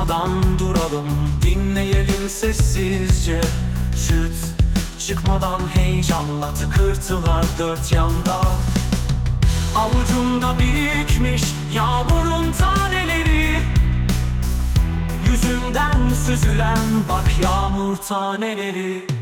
Konuşmadan duralım dinleyelim sessizce. Çıt çıkmadan heyecanla tıkırtılar dört yanda. Avucumda birikmiş yağmurun taneleri. Yüzümden süzülen bak yağmur taneleri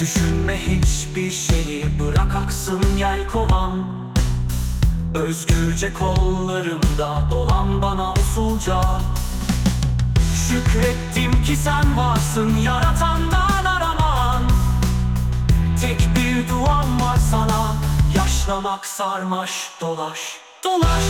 Düşünme hiçbir şeyi bırak aksın yelkovan Özgürce kollarımda dolan bana usulca. Şükrettim ki sen varsın yaratandan araman. Tek bir duam var sana Yaşlamak sarmaş dolaş Dolaş